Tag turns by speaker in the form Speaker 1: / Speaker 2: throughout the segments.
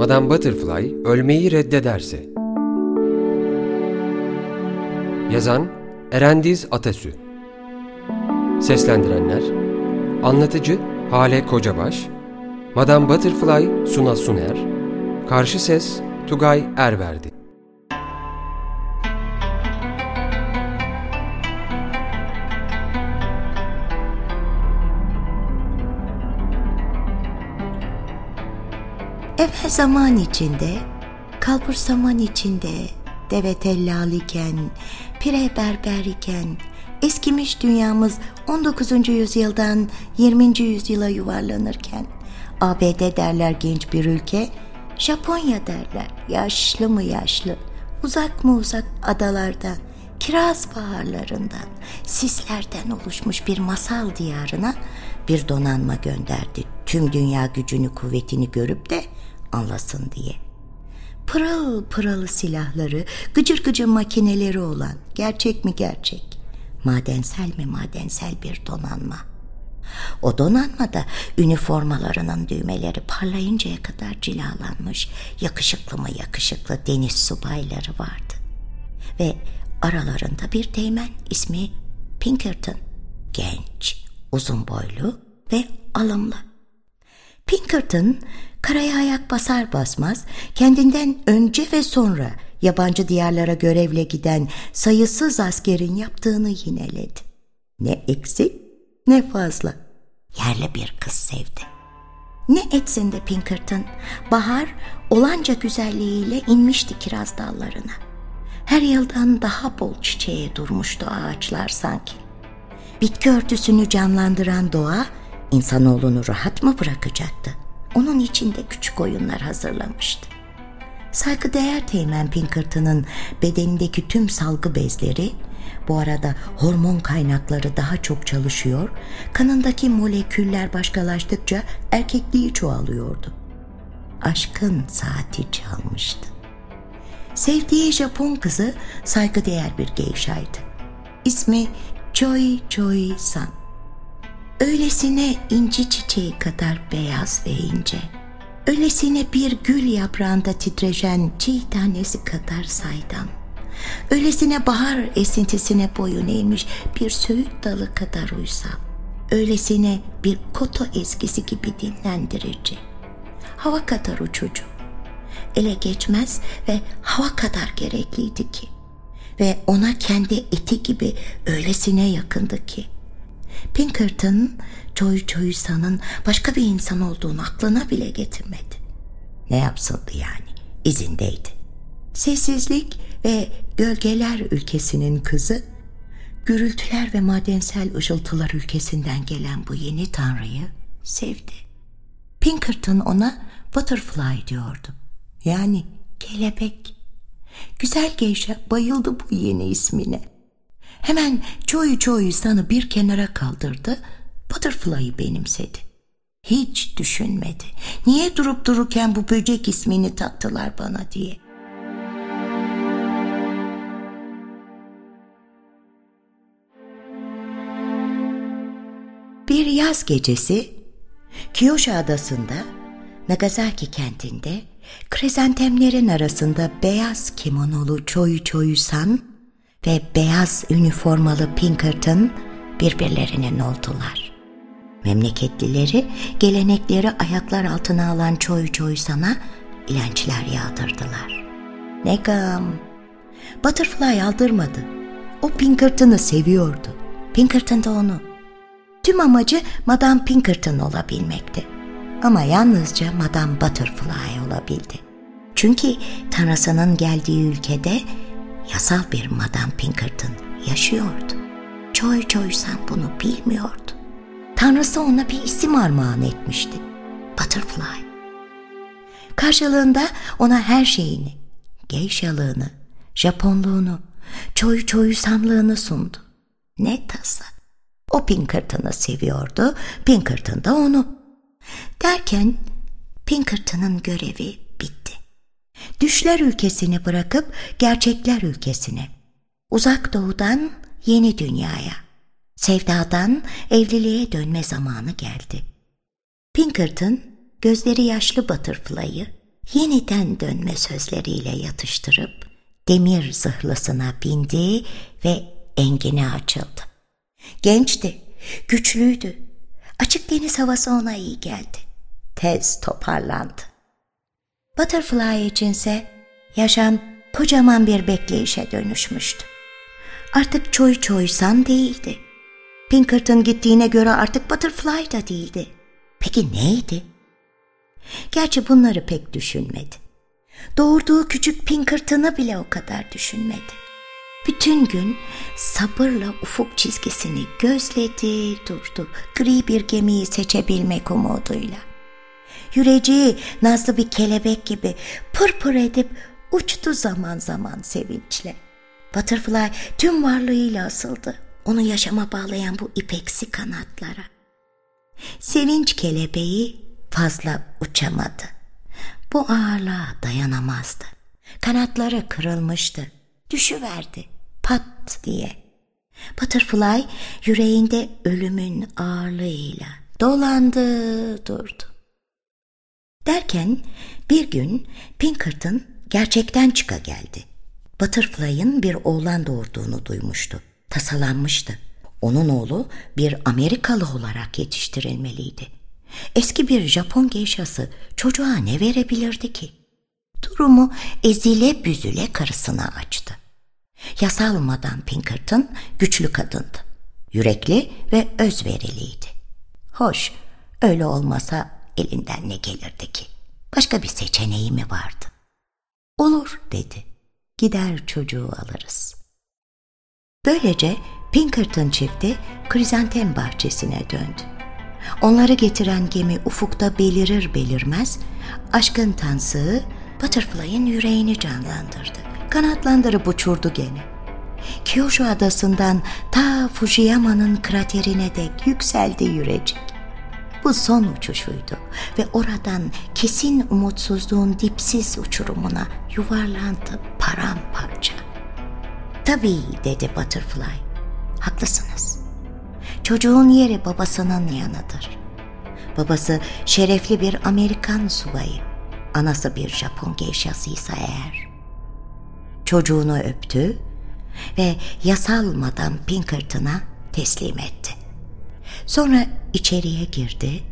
Speaker 1: Madame Butterfly ölmeyi reddederse. Yazan Erendiz Atasü Seslendirenler Anlatıcı Hale Kocabaş Madame Butterfly Suna Suner Karşı Ses Tugay Erverdi
Speaker 2: Evvel zaman içinde, kalbur zaman içinde, deve tellal iken, pire berber iken, eskimiş dünyamız 19. yüzyıldan 20. yüzyıla yuvarlanırken, ABD derler genç bir ülke, Japonya derler yaşlı mı yaşlı, uzak mı uzak adalardan, kiraz baharlarından, sislerden oluşmuş bir masal diyarına bir donanma gönderdi. Tüm dünya gücünü kuvvetini görüp de anlasın diye. Pırıl pırıl silahları, gıcır gıcır makineleri olan gerçek mi gerçek, madensel mi madensel bir donanma. O donanmada üniformalarının düğmeleri parlayıncaya kadar cilalanmış yakışıklı mı yakışıklı deniz subayları vardı. Ve aralarında bir teğmen ismi Pinkerton. Genç, uzun boylu ve alımlı. Pinkerton karaya ayak basar basmaz kendinden önce ve sonra yabancı diyarlara görevle giden sayısız askerin yaptığını yineledi. Ne eksik ne fazla. Yerli bir kız sevdi. Ne etsin de Pinkerton, bahar olanca güzelliğiyle inmişti kiraz dallarına. Her yıldan daha bol çiçeğe durmuştu ağaçlar sanki. Bitki örtüsünü canlandıran doğa insanoğlunu rahat mı bırakacaktı? Onun için de küçük oyunlar hazırlamıştı. Saygıdeğer Teğmen Pinkerton'ın bedenindeki tüm salgı bezleri bu arada hormon kaynakları daha çok çalışıyor, kanındaki moleküller başkalaştıkça erkekliği çoğalıyordu. Aşkın saati çalmıştı. Sevdiği Japon kızı saygıdeğer bir geyşaydı. İsmi Choi Choi San. Öylesine inci çiçeği kadar beyaz ve ince. Öylesine bir gül yaprağında titreşen çiğ tanesi kadar saydam. Öylesine bahar esintisine boyun eğmiş bir söğüt dalı kadar uysal. Öylesine bir koto ezgisi gibi dinlendirici. Hava kadar uçucu. Ele geçmez ve hava kadar gerekliydi ki. Ve ona kendi eti gibi öylesine yakındı ki. Pinkerton, Joy Joysa'nın başka bir insan olduğunu aklına bile getirmedi. Ne yapsındı yani? İzindeydi. Sessizlik ve gölgeler ülkesinin kızı, gürültüler ve madensel ışıltılar ülkesinden gelen bu yeni tanrıyı sevdi. Pinkerton ona butterfly diyordu. Yani kelebek. Güzel geyşe bayıldı bu yeni ismine. Hemen çoyu çoyu sanı bir kenara kaldırdı, butterfly'ı benimsedi. Hiç düşünmedi. Niye durup dururken bu böcek ismini taktılar bana diye. Bir yaz gecesi Kyosho adasında Nagasaki kentinde krezentemlerin arasında beyaz kimonolu Choyu Choyu San ve beyaz üniformalı Pinkerton birbirlerinin oldular. Memleketlileri gelenekleri ayaklar altına alan Choyu Choyu San'a ilençler yağdırdılar. Ne gam! Butterfly aldırmadı. O Pinkerton'ı seviyordu. Pinkerton da onu. Tüm amacı Madame Pinkerton olabilmekti. Ama yalnızca Madame Butterfly olabildi. Çünkü tanrısının geldiği ülkede yasal bir Madame Pinkerton yaşıyordu. Joy Joysan bunu bilmiyordu. Tanrısı ona bir isim armağan etmişti. Butterfly. Karşılığında ona her şeyini, geyşalığını, Japonluğunu, çoy çoysanlığını sundu. Ne tasa. O Pinkerton'ı seviyordu, Pinkerton da onu. Derken Pinkerton'ın görevi bitti. Düşler ülkesini bırakıp gerçekler ülkesine. Uzak doğudan yeni dünyaya. Sevdadan evliliğe dönme zamanı geldi. Pinkerton gözleri yaşlı Butterfly'ı yeniden dönme sözleriyle yatıştırıp demir zırhlısına bindi ve engine açıldı. Gençti, güçlüydü. Açık deniz havası ona iyi geldi. Tez toparlandı. Butterfly içinse yaşam kocaman bir bekleyişe dönüşmüştü. Artık çoy çoysan değildi. Pinkerton gittiğine göre artık Butterfly da değildi. Peki neydi? Gerçi bunları pek düşünmedi. Doğurduğu küçük Pinkerton'ı bile o kadar düşünmedi. Bütün gün sabırla ufuk çizgisini gözledi durdu. Gri bir gemiyi seçebilmek umuduyla. Yüreceği nazlı bir kelebek gibi pır pır edip uçtu zaman zaman sevinçle. Butterfly tüm varlığıyla asıldı. Onu yaşama bağlayan bu ipeksi kanatlara. Sevinç kelebeği fazla uçamadı. Bu ağırlığa dayanamazdı. Kanatları kırılmıştı. Düşüverdi pat diye. Butterfly yüreğinde ölümün ağırlığıyla dolandı durdu. Derken bir gün Pinkerton gerçekten çıka geldi. Butterfly'ın bir oğlan doğurduğunu duymuştu. Tasalanmıştı. Onun oğlu bir Amerikalı olarak yetiştirilmeliydi. Eski bir Japon geishası çocuğa ne verebilirdi ki? Durumu ezile büzüle karısına açtı. Yasal Madame Pinkerton güçlü kadındı. Yürekli ve özveriliydi. Hoş, öyle olmasa elinden ne gelirdi ki? Başka bir seçeneği mi vardı? Olur dedi. Gider çocuğu alırız. Böylece Pinkerton çifti krizantem bahçesine döndü. Onları getiren gemi ufukta belirir belirmez aşkın tansığı Butterfly'ın yüreğini canlandırdı. Kanatlandırıp uçurdu gene. Kyushu adasından ta Fujiyama'nın kraterine dek yükseldi yürecek. Bu son uçuşuydu ve oradan kesin umutsuzluğun dipsiz uçurumuna yuvarlandı paramparça. Tabii dedi Butterfly. Haklısınız. Çocuğun yeri babasının yanıdır. Babası şerefli bir Amerikan subayı. Anası bir Japon geishasıysa eğer. Çocuğunu öptü ve yasal Madame Pinkerton'a teslim etti. Sonra içeriye girdi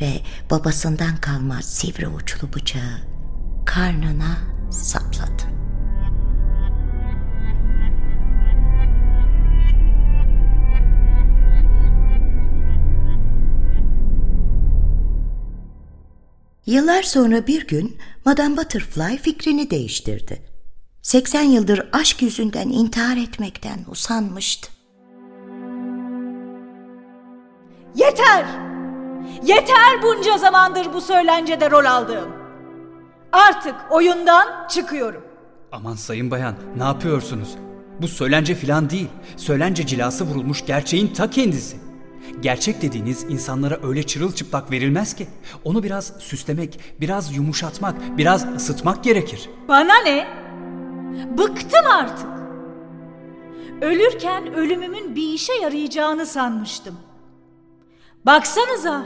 Speaker 2: ve babasından kalma sivri uçlu bıçağı karnına sapladı. Yıllar sonra bir gün Madame Butterfly fikrini değiştirdi. 80 yıldır aşk yüzünden intihar etmekten usanmıştı.
Speaker 3: Yeter! Yeter bunca zamandır bu söylencede rol aldığım. Artık oyundan çıkıyorum.
Speaker 4: Aman sayın bayan ne yapıyorsunuz? Bu söylence filan değil. Söylence cilası vurulmuş gerçeğin ta kendisi. Gerçek dediğiniz insanlara öyle çırılçıplak verilmez ki. Onu biraz süslemek, biraz yumuşatmak, biraz ısıtmak gerekir.
Speaker 3: Bana ne? Bıktım artık. Ölürken ölümümün bir işe yarayacağını sanmıştım. Baksanıza,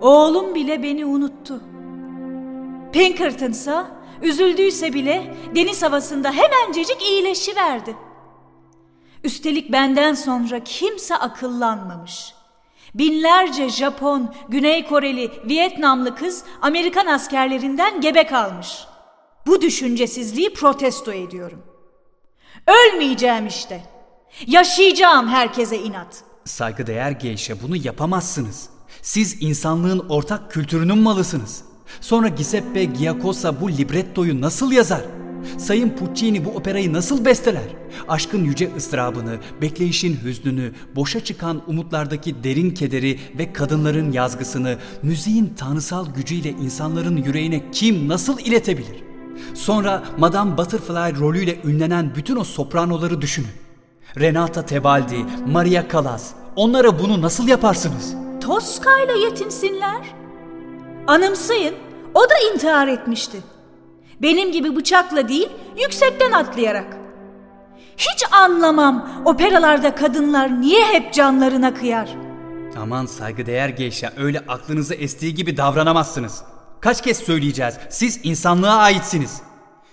Speaker 3: oğlum bile beni unuttu. Pinkerton'sa üzüldüyse bile deniz havasında hemencecik iyileşiverdi. Üstelik benden sonra kimse akıllanmamış. Binlerce Japon, Güney Koreli, Vietnamlı kız Amerikan askerlerinden gebe kalmış. Bu düşüncesizliği protesto ediyorum. Ölmeyeceğim işte. Yaşayacağım herkese inat.
Speaker 4: Saygıdeğer geyşe bunu yapamazsınız. Siz insanlığın ortak kültürünün malısınız. Sonra Giuseppe Giacosa bu librettoyu nasıl yazar? Sayın Puccini bu operayı nasıl besteler? Aşkın yüce ıstırabını, bekleyişin hüznünü, boşa çıkan umutlardaki derin kederi ve kadınların yazgısını, müziğin tanrısal gücüyle insanların yüreğine kim nasıl iletebilir? Sonra Madame Butterfly rolüyle ünlenen bütün o sopranoları düşünün. Renata Tebaldi, Maria Callas, onlara bunu nasıl yaparsınız?
Speaker 3: Tosca ile yetinsinler. Anımsayın, o da intihar etmişti. Benim gibi bıçakla değil, yüksekten atlayarak. Hiç anlamam operalarda kadınlar niye hep canlarına kıyar.
Speaker 4: Aman saygıdeğer geyşa öyle aklınızı estiği gibi davranamazsınız. Kaç kez söyleyeceğiz? Siz insanlığa aitsiniz.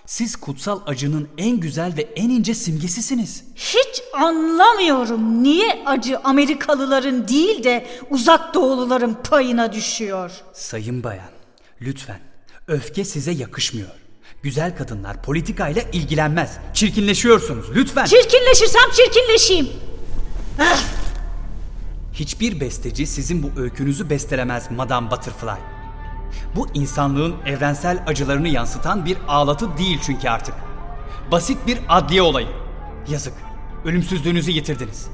Speaker 4: Siz kutsal acının en güzel ve en ince simgesisiniz.
Speaker 3: Hiç anlamıyorum niye acı Amerikalıların değil de uzak doğuluların payına düşüyor.
Speaker 4: Sayın bayan, lütfen. Öfke size yakışmıyor. Güzel kadınlar politikayla ilgilenmez. Çirkinleşiyorsunuz lütfen.
Speaker 3: Çirkinleşirsem çirkinleşeyim.
Speaker 4: Hiçbir besteci sizin bu öykünüzü bestelemez Madame Butterfly. Bu insanlığın evrensel acılarını yansıtan bir ağlatı değil çünkü artık. Basit bir adliye olayı. Yazık. Ölümsüzlüğünüzü yitirdiniz.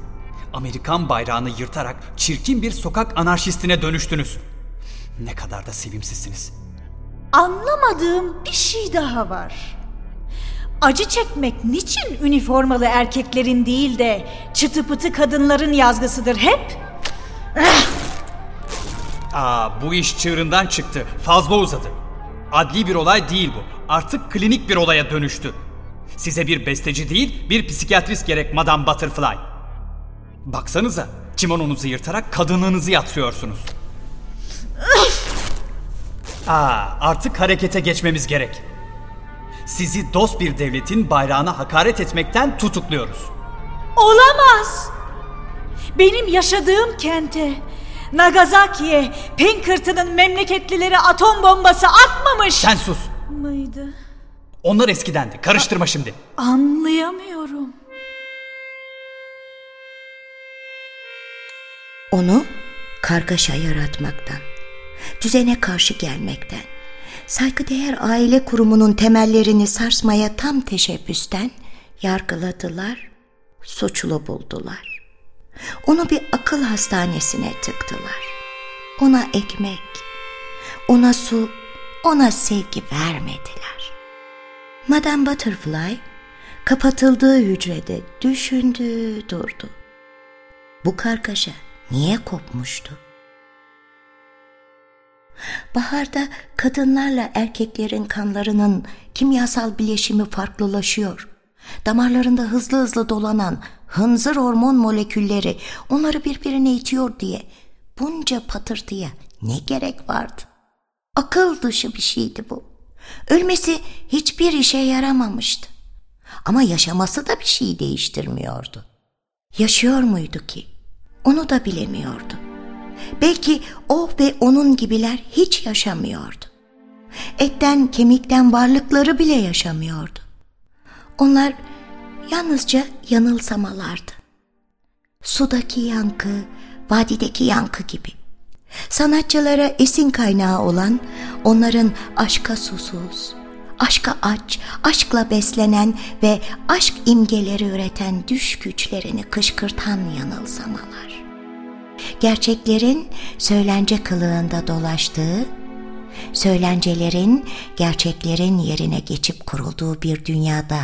Speaker 4: Amerikan bayrağını yırtarak çirkin bir sokak anarşistine dönüştünüz. Ne kadar da sevimsizsiniz.
Speaker 3: Anlamadığım bir şey daha var. Acı çekmek niçin üniformalı erkeklerin değil de çıtı pıtı kadınların yazgısıdır hep?
Speaker 4: Aa bu iş çığırından çıktı. Fazla uzadı. Adli bir olay değil bu. Artık klinik bir olaya dönüştü. Size bir besteci değil, bir psikiyatrist gerek Madame Butterfly. Baksanıza, kimononuzu yırtarak kadınlığınızı yatsıyorsunuz. Aa, artık harekete geçmemiz gerek. Sizi dost bir devletin bayrağına hakaret etmekten tutukluyoruz.
Speaker 3: Olamaz. Benim yaşadığım kente, Nagasaki'ye Pinkerton'ın memleketlileri atom bombası atmamış
Speaker 4: Sen sus.
Speaker 3: mıydı?
Speaker 4: Onlar eskidendi. Karıştırma şimdi.
Speaker 3: Anlayamıyorum.
Speaker 2: Onu kargaşa yaratmaktan, düzene karşı gelmekten, saygıdeğer aile kurumunun temellerini sarsmaya tam teşebbüsten yargıladılar, suçlu buldular. Onu bir akıl hastanesine tıktılar. Ona ekmek, ona su, ona sevgi vermediler. Madame Butterfly kapatıldığı hücrede düşündü durdu. Bu kargaşa niye kopmuştu? Baharda kadınlarla erkeklerin kanlarının kimyasal bileşimi farklılaşıyor. Damarlarında hızlı hızlı dolanan hınzır hormon molekülleri onları birbirine itiyor diye bunca patırtıya ne gerek vardı? Akıl dışı bir şeydi bu. Ölmesi hiçbir işe yaramamıştı. Ama yaşaması da bir şey değiştirmiyordu. Yaşıyor muydu ki? Onu da bilemiyordu. Belki o ve onun gibiler hiç yaşamıyordu. Etten kemikten varlıkları bile yaşamıyordu. Onlar yalnızca yanılsamalardı. Sudaki yankı, vadideki yankı gibi. Sanatçılara esin kaynağı olan onların aşka susuz, aşka aç, aşkla beslenen ve aşk imgeleri üreten düş güçlerini kışkırtan yanılsamalar. Gerçeklerin söylence kılığında dolaştığı, söylencelerin gerçeklerin yerine geçip kurulduğu bir dünyada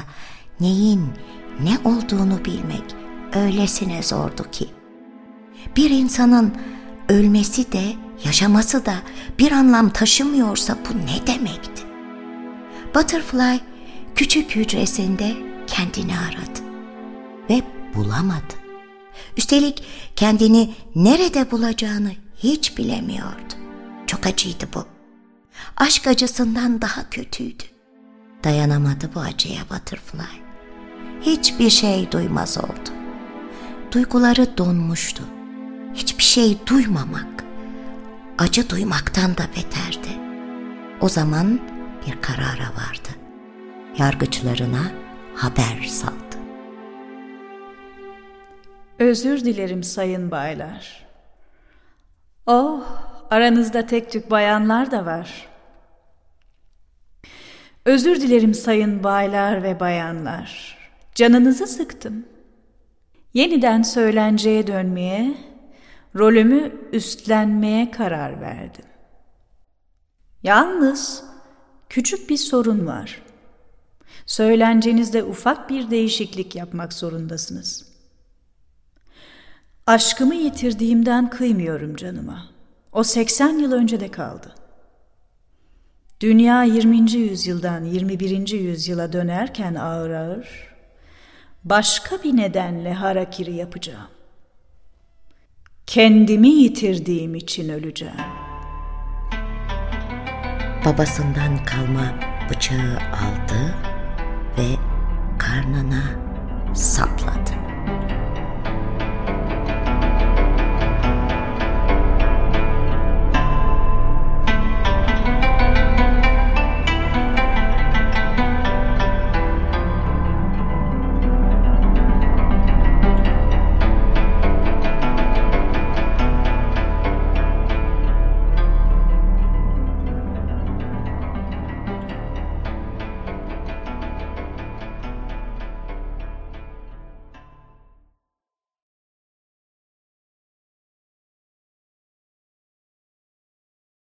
Speaker 2: neyin ne olduğunu bilmek öylesine zordu ki. Bir insanın ölmesi de yaşaması da bir anlam taşımıyorsa bu ne demekti? Butterfly küçük hücresinde kendini aradı ve bulamadı. Üstelik kendini nerede bulacağını hiç bilemiyordu. Çok acıydı bu. Aşk acısından daha kötüydü. Dayanamadı bu acıya Butterfly. Hiçbir şey duymaz oldu. Duyguları donmuştu. Hiçbir şey duymamak, acı duymaktan da beterdi. O zaman bir karara vardı. Yargıçlarına haber saldı.
Speaker 3: Özür dilerim sayın baylar. Oh, aranızda tek tük bayanlar da var. Özür dilerim sayın baylar ve bayanlar. Canınızı sıktım. Yeniden söylenceye dönmeye, rolümü üstlenmeye karar verdim. Yalnız küçük bir sorun var. Söylencenizde ufak bir değişiklik yapmak zorundasınız. Aşkımı yitirdiğimden kıymıyorum canıma. O 80 yıl önce de kaldı. Dünya 20. yüzyıldan 21. yüzyıla dönerken ağır ağır başka bir nedenle harakiri yapacağım. Kendimi yitirdiğim için öleceğim.
Speaker 2: babasından kalma bıçağı aldı ve karnına sapladı.